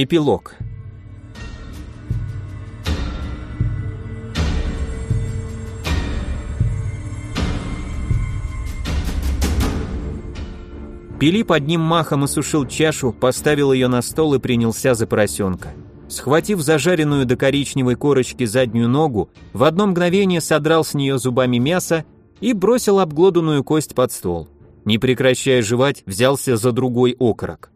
Эпилог. Пилип одним махом осушил чашу, поставил ее на стол и принялся за поросенка. Схватив зажаренную до коричневой корочки заднюю ногу, в одно мгновение содрал с нее зубами мясо и бросил обглоданную кость под стол. Не прекращая жевать, взялся за другой окорок.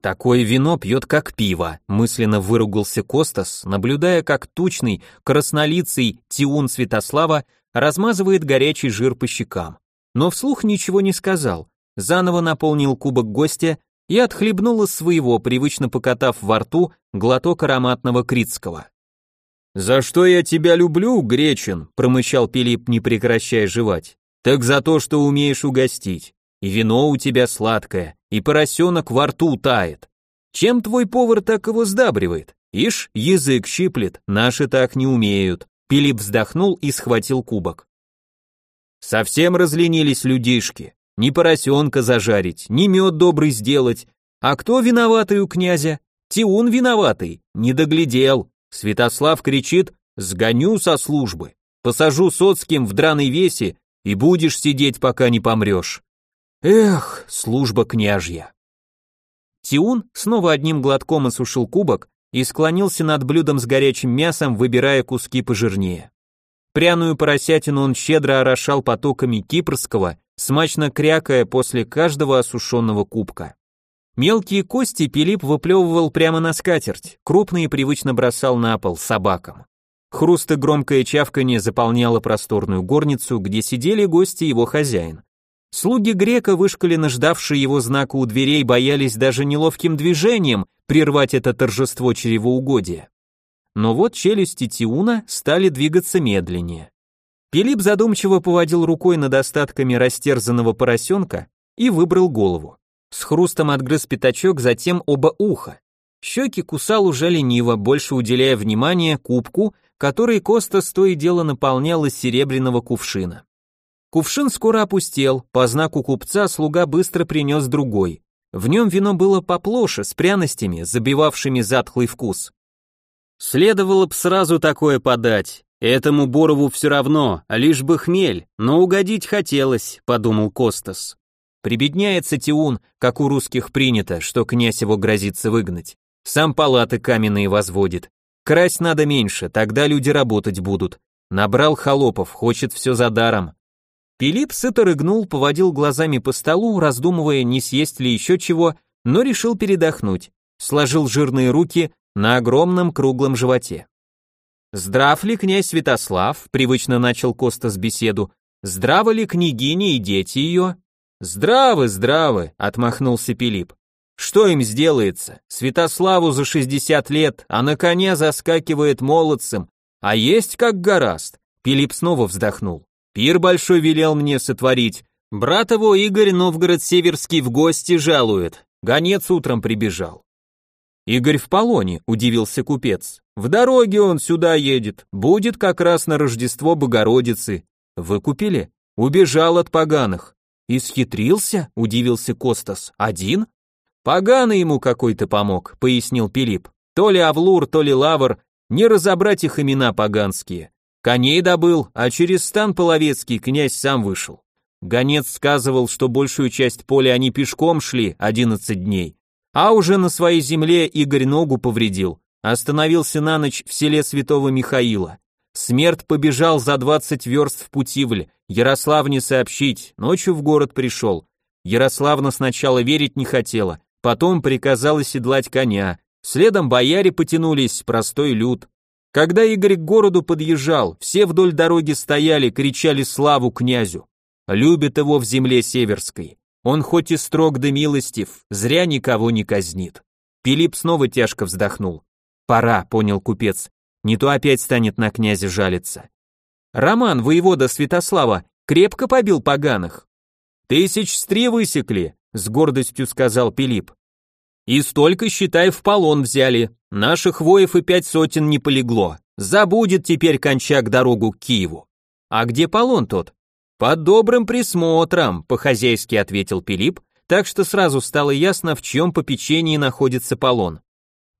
Такое вино пьет как пиво, мысленно выругался Костас, наблюдая, как тучный, краснолицый Тиун Святослава размазывает горячий жир по щекам. Но вслух ничего не сказал, заново наполнил кубок гостя и отхлебнул из своего, привычно покатав во рту глоток ароматного критского. «За что я тебя люблю, Гречин?» – промычал Пилип, не прекращая жевать. «Так за то, что умеешь угостить. И вино у тебя сладкое, и поросенок во рту тает. Чем твой повар так его сдабривает? Ишь, язык щиплет, наши так не умеют». Пилип вздохнул и схватил кубок. «Совсем разленились людишки. Ни поросенка зажарить, ни мед добрый сделать. А кто виноватый у князя? Тиун виноватый, не доглядел. Святослав кричит, сгоню со службы, посажу соцким в драной весе и будешь сидеть, пока не помрешь. Эх, служба княжья. Тиун снова одним глотком осушил кубок и склонился над блюдом с горячим мясом, выбирая куски пожирнее. Пряную поросятину он щедро орошал потоками кипрского, смачно крякая после каждого осушенного кубка. Мелкие кости Пилип выплевывал прямо на скатерть, крупные привычно бросал на пол собакам. Хруст и громкое чавканье заполняло просторную горницу, где сидели гости его хозяин. Слуги грека, вышкаленно ждавшие его знака у дверей, боялись даже неловким движением прервать это торжество чревоугодия. Но вот челюсти Тиуна стали двигаться медленнее. Пилип задумчиво поводил рукой над остатками растерзанного поросенка и выбрал голову. С хрустом отгрыз пятачок, затем оба уха. Щеки кусал уже лениво, больше уделяя внимание кубку, который Коста то и дело наполнял из серебряного кувшина. Кувшин скоро опустел, по знаку купца слуга быстро принес другой. В нем вино было поплоше, с пряностями, забивавшими затхлый вкус. Следовало б сразу такое подать. Этому Борову все равно, лишь бы хмель, но угодить хотелось, подумал Костас. Прибедняется Тиун, как у русских принято, что князь его грозится выгнать. Сам палаты каменные возводит. Красть надо меньше, тогда люди работать будут. Набрал холопов, хочет все за даром. Пилип сыто рыгнул, поводил глазами по столу, раздумывая, не съесть ли еще чего, но решил передохнуть. Сложил жирные руки, на огромном круглом животе. «Здрав ли князь Святослав?» — привычно начал Костас беседу. «Здравы ли княгиня и дети ее?» «Здравы, здравы!» — отмахнулся Пилип. «Что им сделается? Святославу за шестьдесят лет, а на коне заскакивает молодцем, а есть как гораст!» Пилип снова вздохнул. «Пир большой велел мне сотворить. Брат его Игорь Новгород-Северский в гости жалует. Гонец утром прибежал. Игорь в полоне, удивился купец. В дороге он сюда едет, будет как раз на Рождество Богородицы. Вы купили? Убежал от поганых. Исхитрился? удивился Костас. Один? Поганый ему какой-то помог, пояснил Пилип. То ли Авлур, то ли Лавр, не разобрать их имена поганские. Коней добыл, а через стан Половецкий князь сам вышел. Гонец сказывал, что большую часть поля они пешком шли одиннадцать дней, а уже на своей земле Игорь ногу повредил, остановился на ночь в селе Святого Михаила. Смерть побежал за двадцать верст в Путивль, Ярославне сообщить, ночью в город пришел. Ярославна сначала верить не хотела, потом приказала седлать коня, следом бояре потянулись, простой люд. Когда Игорь к городу подъезжал, все вдоль дороги стояли, кричали славу князю. Любит его в земле северской. Он хоть и строг да милостив, зря никого не казнит. Пилип снова тяжко вздохнул. Пора, понял купец, не то опять станет на князя жалиться. Роман, воевода Святослава, крепко побил поганых. Тысяч с три высекли, с гордостью сказал Пилип. И столько, считай, в полон взяли. Наших воев и пять сотен не полегло. Забудет теперь Кончак дорогу к Киеву. А где полон тот? «Под добрым присмотром», — по-хозяйски ответил Пилип, так что сразу стало ясно, в чем попечении находится Полон.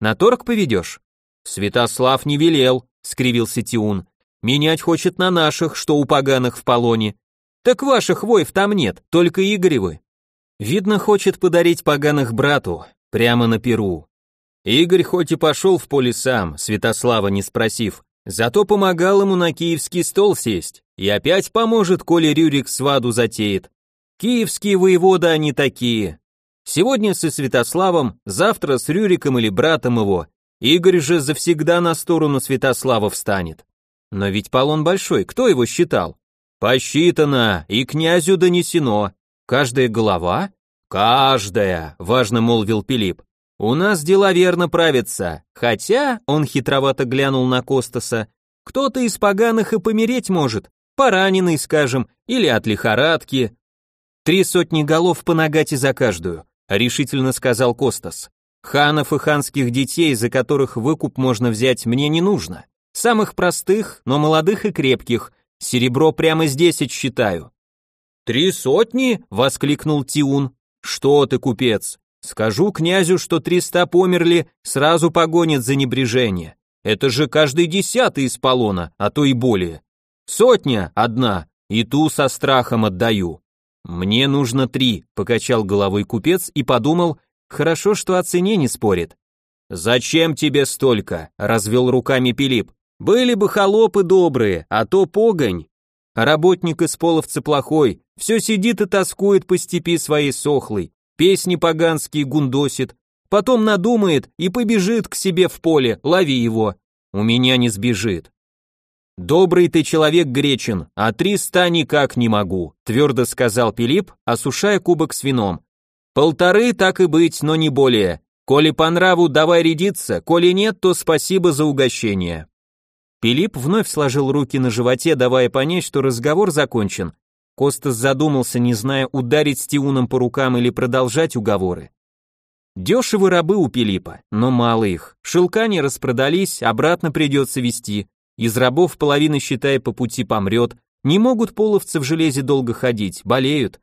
На торг поведешь? Святослав не велел, скривился Тиун. Менять хочет на наших, что у поганых в полоне. Так ваших воев там нет, только Игоревы. Видно, хочет подарить поганых брату, прямо на перу. Игорь хоть и пошел в поле сам, Святослава не спросив, зато помогал ему на киевский стол сесть, и опять поможет, коли Рюрик сваду затеет. Киевские воеводы они такие. Сегодня со Святославом, завтра с Рюриком или братом его. Игорь же завсегда на сторону Святослава встанет. Но ведь полон большой, кто его считал? Посчитано, и князю донесено. Каждая голова? Каждая, важно молвил Пилип. У нас дела верно правятся, хотя, он хитровато глянул на Костаса, кто-то из поганых и помереть может, пораненный, скажем, или от лихорадки. Три сотни голов по нагате за каждую, решительно сказал Костас. Ханов и ханских детей, за которых выкуп можно взять, мне не нужно. Самых простых, но молодых и крепких. Серебро прямо здесь отсчитаю. Три сотни? воскликнул Тиун. Что ты, купец? Скажу князю, что триста померли, сразу погонит за небрежение. Это же каждый десятый из полона, а то и более. Сотня одна, и ту со страхом отдаю. Мне нужно три, покачал головой купец и подумал, хорошо, что о цене не спорит. Зачем тебе столько? развел руками Пилип. Были бы холопы добрые, а то погонь. Работник из половца плохой, все сидит и тоскует по степи своей сохлой, песни поганские гундосит, потом надумает и побежит к себе в поле, лови его. У меня не сбежит. Добрый ты человек, Гречин, а триста никак не могу, твердо сказал Пилип, осушая кубок с вином. Полторы так и быть, но не более. Коли по нраву, давай рядиться, коли нет, то спасибо за угощение. Пилип вновь сложил руки на животе, давая понять, что разговор закончен. Костас задумался, не зная, ударить Стиуном по рукам или продолжать уговоры. Дешевы рабы у Пилипа, но мало их. Шелка не распродались, обратно придется вести. Из рабов половина, считая, по пути помрет. Не могут половцы в железе долго ходить, болеют.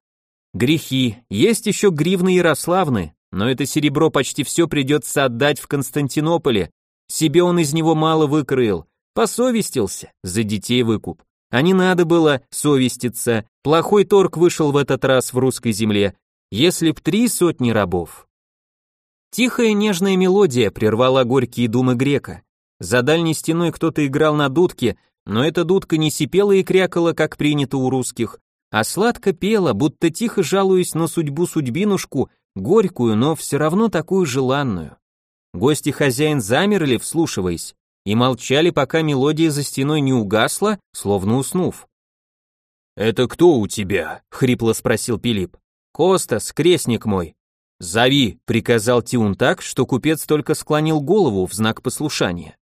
Грехи. Есть еще гривны Ярославны, но это серебро почти все придется отдать в Константинополе. Себе он из него мало выкроил. Посовестился, за детей выкуп. А не надо было совеститься, плохой торг вышел в этот раз в русской земле, если б три сотни рабов. Тихая нежная мелодия прервала горькие думы грека. За дальней стеной кто-то играл на дудке, но эта дудка не сипела и крякала, как принято у русских, а сладко пела, будто тихо жалуясь на судьбу-судьбинушку, горькую, но все равно такую желанную. Гости хозяин замерли, вслушиваясь и молчали, пока мелодия за стеной не угасла, словно уснув. «Это кто у тебя?» — хрипло спросил Пилип. «Костас, крестник мой». «Зови», — приказал Тиун так, что купец только склонил голову в знак послушания.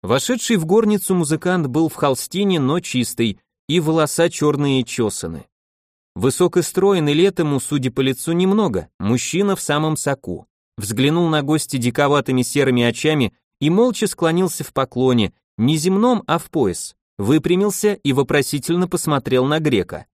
Вошедший в горницу музыкант был в холстине, но чистый, и волоса черные чесаны. Высок и строен, судя по лицу, немного, мужчина в самом соку. Взглянул на гостя диковатыми серыми очами и молча склонился в поклоне, не земном, а в пояс, выпрямился и вопросительно посмотрел на грека.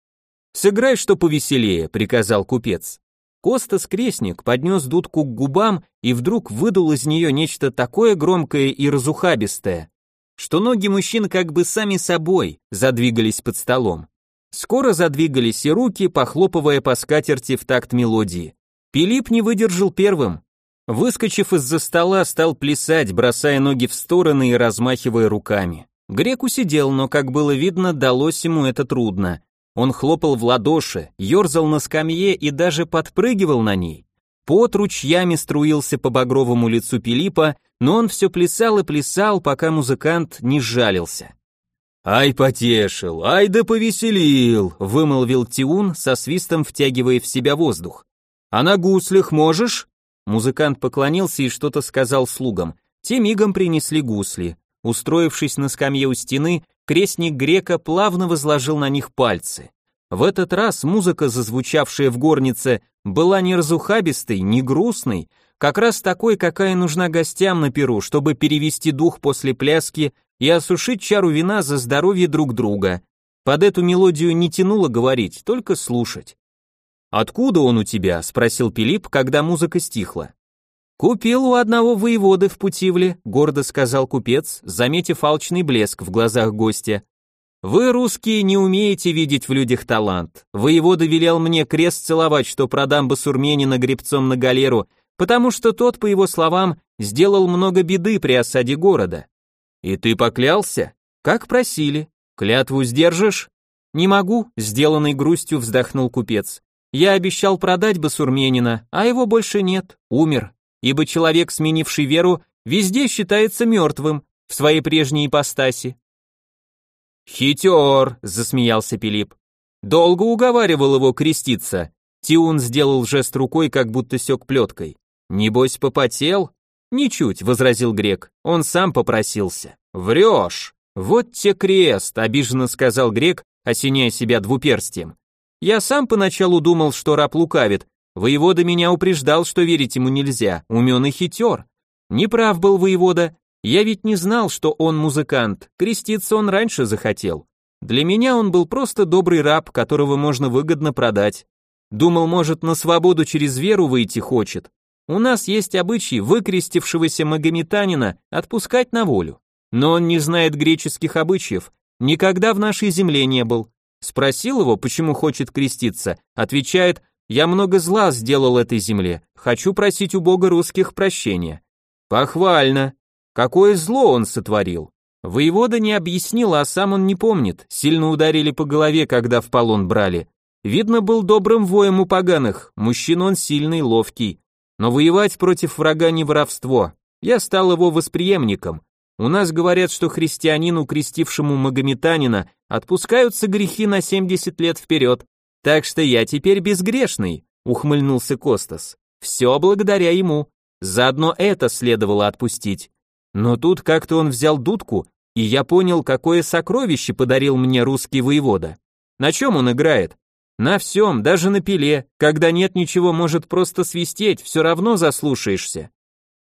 «Сыграй что повеселее», — приказал купец. Костас Крестник поднес дудку к губам и вдруг выдул из нее нечто такое громкое и разухабистое, что ноги мужчин как бы сами собой задвигались под столом. Скоро задвигались и руки, похлопывая по скатерти в такт мелодии. Пилип не выдержал первым, Выскочив из-за стола, стал плясать, бросая ноги в стороны и размахивая руками. Грек усидел, но, как было видно, далось ему это трудно. Он хлопал в ладоши, ерзал на скамье и даже подпрыгивал на ней. Пот ручьями струился по багровому лицу Пилипа, но он все плясал и плясал, пока музыкант не сжалился. «Ай, потешил, ай да повеселил», — вымолвил Тиун, со свистом втягивая в себя воздух. «А на гуслях можешь?» Музыкант поклонился и что-то сказал слугам. Те мигом принесли гусли. Устроившись на скамье у стены, крестник грека плавно возложил на них пальцы. В этот раз музыка, зазвучавшая в горнице, была не разухабистой, не грустной, как раз такой, какая нужна гостям на перу, чтобы перевести дух после пляски и осушить чару вина за здоровье друг друга. Под эту мелодию не тянуло говорить, только слушать. «Откуда он у тебя?» — спросил Пилип, когда музыка стихла. Купил у одного воеводы в Путивле, гордо сказал купец, заметив алчный блеск в глазах гостя. Вы, русские, не умеете видеть в людях талант. Воевода велел мне крест целовать, что продам басурменина гребцом на галеру, потому что тот, по его словам, сделал много беды при осаде города. И ты поклялся? Как просили. Клятву сдержишь? Не могу, сделанной грустью вздохнул купец. Я обещал продать басурменина, а его больше нет, умер ибо человек, сменивший веру, везде считается мертвым в своей прежней ипостаси. «Хитер!» — засмеялся Пилип. Долго уговаривал его креститься. Тиун сделал жест рукой, как будто сёк плеткой. «Небось, попотел?» «Ничуть», — возразил грек, — «он сам попросился». «Врешь!» «Вот те крест», — обиженно сказал грек, осеняя себя двуперстием. «Я сам поначалу думал, что раб лукавит, Воевода меня упреждал, что верить ему нельзя, умен и хитер. Неправ был воевода, я ведь не знал, что он музыкант, креститься он раньше захотел. Для меня он был просто добрый раб, которого можно выгодно продать. Думал, может, на свободу через веру выйти хочет. У нас есть обычай выкрестившегося магометанина отпускать на волю. Но он не знает греческих обычаев, никогда в нашей земле не был. Спросил его, почему хочет креститься, отвечает, я много зла сделал этой земле, хочу просить у Бога русских прощения. Похвально. Какое зло он сотворил? Воевода не объяснил, а сам он не помнит. Сильно ударили по голове, когда в полон брали. Видно, был добрым воем у поганых. Мужчина он сильный, ловкий. Но воевать против врага не воровство. Я стал его восприемником. У нас говорят, что христианину, крестившему магометанина, отпускаются грехи на 70 лет вперед. Так что я теперь безгрешный, ухмыльнулся Костас. Все благодаря ему. Заодно это следовало отпустить. Но тут как-то он взял дудку, и я понял, какое сокровище подарил мне русский воевода. На чем он играет? На всем, даже на пиле. Когда нет ничего, может просто свистеть, все равно заслушаешься.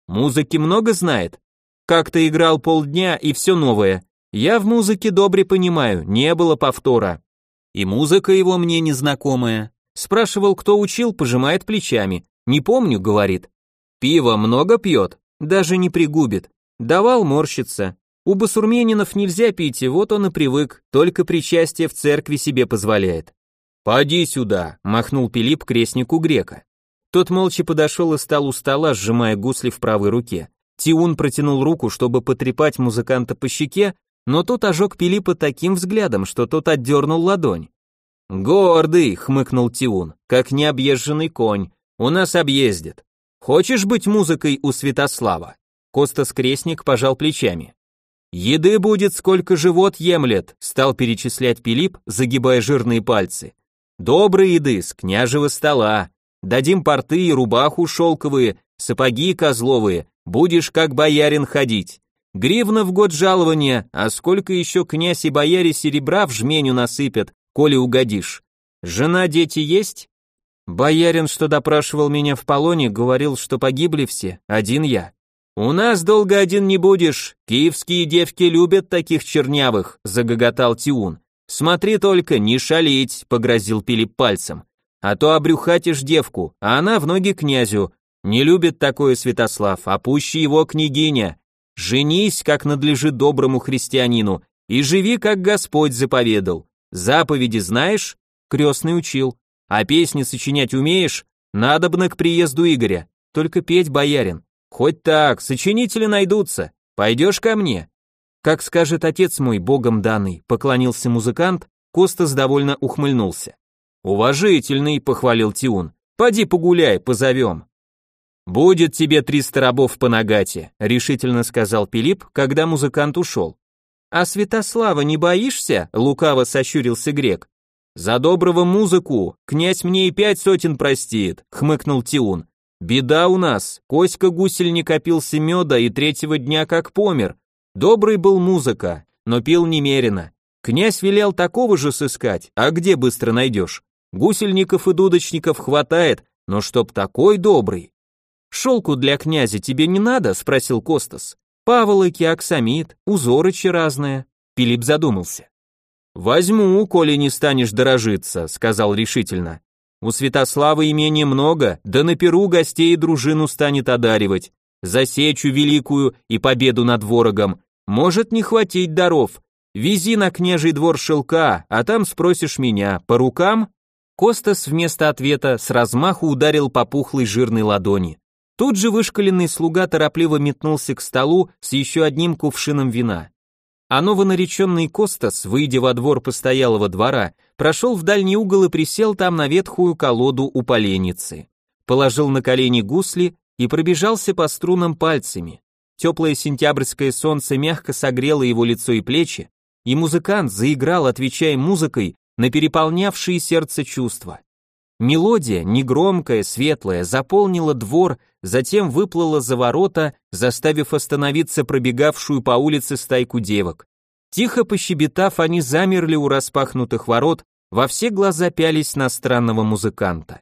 Музыки много знает. Как-то играл полдня и все новое. Я в музыке добре понимаю, не было повтора. И музыка его мне незнакомая. Спрашивал, кто учил, пожимает плечами. Не помню, говорит. Пиво много пьет, даже не пригубит. Давал морщиться. У басурменинов нельзя пить, и вот он и привык, только причастие в церкви себе позволяет. «Поди сюда», — махнул Пилип крестнику грека. Тот молча подошел и стал у стола, сжимая гусли в правой руке. Тиун протянул руку, чтобы потрепать музыканта по щеке, но тот ожег Пилипа таким взглядом, что тот отдернул ладонь. «Гордый», — хмыкнул Тиун, — «как необъезженный конь, у нас объездит. Хочешь быть музыкой у Святослава?» Костас Крестник пожал плечами. «Еды будет, сколько живот емлет», — стал перечислять Пилип, загибая жирные пальцы. «Доброй еды с княжего стола. Дадим порты и рубаху шелковые, сапоги козловые, будешь как боярин ходить. Гривна в год жалования, а сколько еще князь и бояре серебра в жменю насыпят, коли угодишь. Жена, дети есть? Боярин, что допрашивал меня в полоне, говорил, что погибли все, один я. У нас долго один не будешь, киевские девки любят таких чернявых, загоготал Тиун. Смотри только, не шалить, погрозил Пилип пальцем. А то обрюхатишь девку, а она в ноги князю. Не любит такое Святослав, а пуще его княгиня. Женись, как надлежит доброму христианину, и живи, как Господь заповедал. Заповеди знаешь? Крестный учил. А песни сочинять умеешь? Надобно к приезду Игоря. Только петь, боярин. Хоть так, сочинители найдутся. Пойдешь ко мне? Как скажет отец мой, богом данный, поклонился музыкант, Костас довольно ухмыльнулся. Уважительный, похвалил Тиун. Поди погуляй, позовем. «Будет тебе триста рабов по нагате», — решительно сказал Пилип, когда музыкант ушел. «А Святослава не боишься?» — лукаво сощурился грек. «За доброго музыку князь мне и пять сотен простит», — хмыкнул Тиун. «Беда у нас, Коська гусель не копился меда и третьего дня как помер. Добрый был музыка, но пил немерено. Князь велел такого же сыскать, а где быстро найдешь? Гусельников и дудочников хватает, но чтоб такой добрый, «Шелку для князя тебе не надо?» — спросил Костас. «Паволоки, аксамит, узорычи разные». Пилип задумался. «Возьму, коли не станешь дорожиться», — сказал решительно. У Святослава имения много, да на Перу гостей дружину станет одаривать. За сечу великую и победу над ворогом. Может не хватить даров. Вези на княжий двор шелка, а там спросишь меня, по рукам?» Костас вместо ответа с размаху ударил по пухлой жирной ладони. Тут же вышкаленный слуга торопливо метнулся к столу с еще одним кувшином вина. А новонареченный Костас, выйдя во двор постоялого двора, прошел в дальний угол и присел там на ветхую колоду у поленницы. Положил на колени гусли и пробежался по струнам пальцами. Теплое сентябрьское солнце мягко согрело его лицо и плечи, и музыкант заиграл, отвечая музыкой на переполнявшие сердце чувства. Мелодия, негромкая, светлая, заполнила двор, затем выплыла за ворота, заставив остановиться пробегавшую по улице стайку девок. Тихо пощебетав, они замерли у распахнутых ворот, во все глаза пялись на странного музыканта.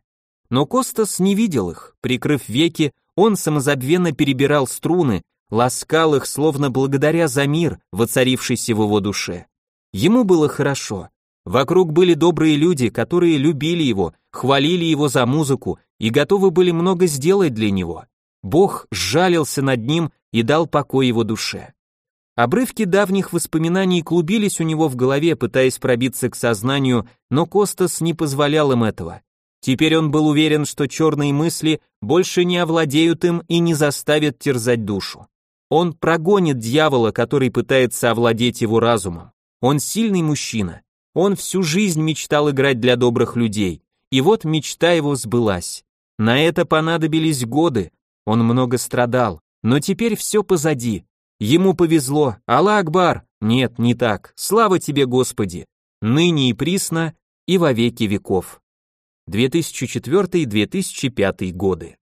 Но Костас не видел их, прикрыв веки, он самозабвенно перебирал струны, ласкал их, словно благодаря за мир, воцарившийся в его душе. Ему было хорошо, Вокруг были добрые люди, которые любили его, хвалили его за музыку и готовы были много сделать для него. Бог сжалился над ним и дал покой его душе. Обрывки давних воспоминаний клубились у него в голове, пытаясь пробиться к сознанию, но Костас не позволял им этого. Теперь он был уверен, что черные мысли больше не овладеют им и не заставят терзать душу. Он прогонит дьявола, который пытается овладеть его разумом. Он сильный мужчина, он всю жизнь мечтал играть для добрых людей, и вот мечта его сбылась. На это понадобились годы, он много страдал, но теперь все позади. Ему повезло, Аллах Акбар, нет, не так, слава тебе, Господи, ныне и присно, и во веки веков. 2004-2005 годы.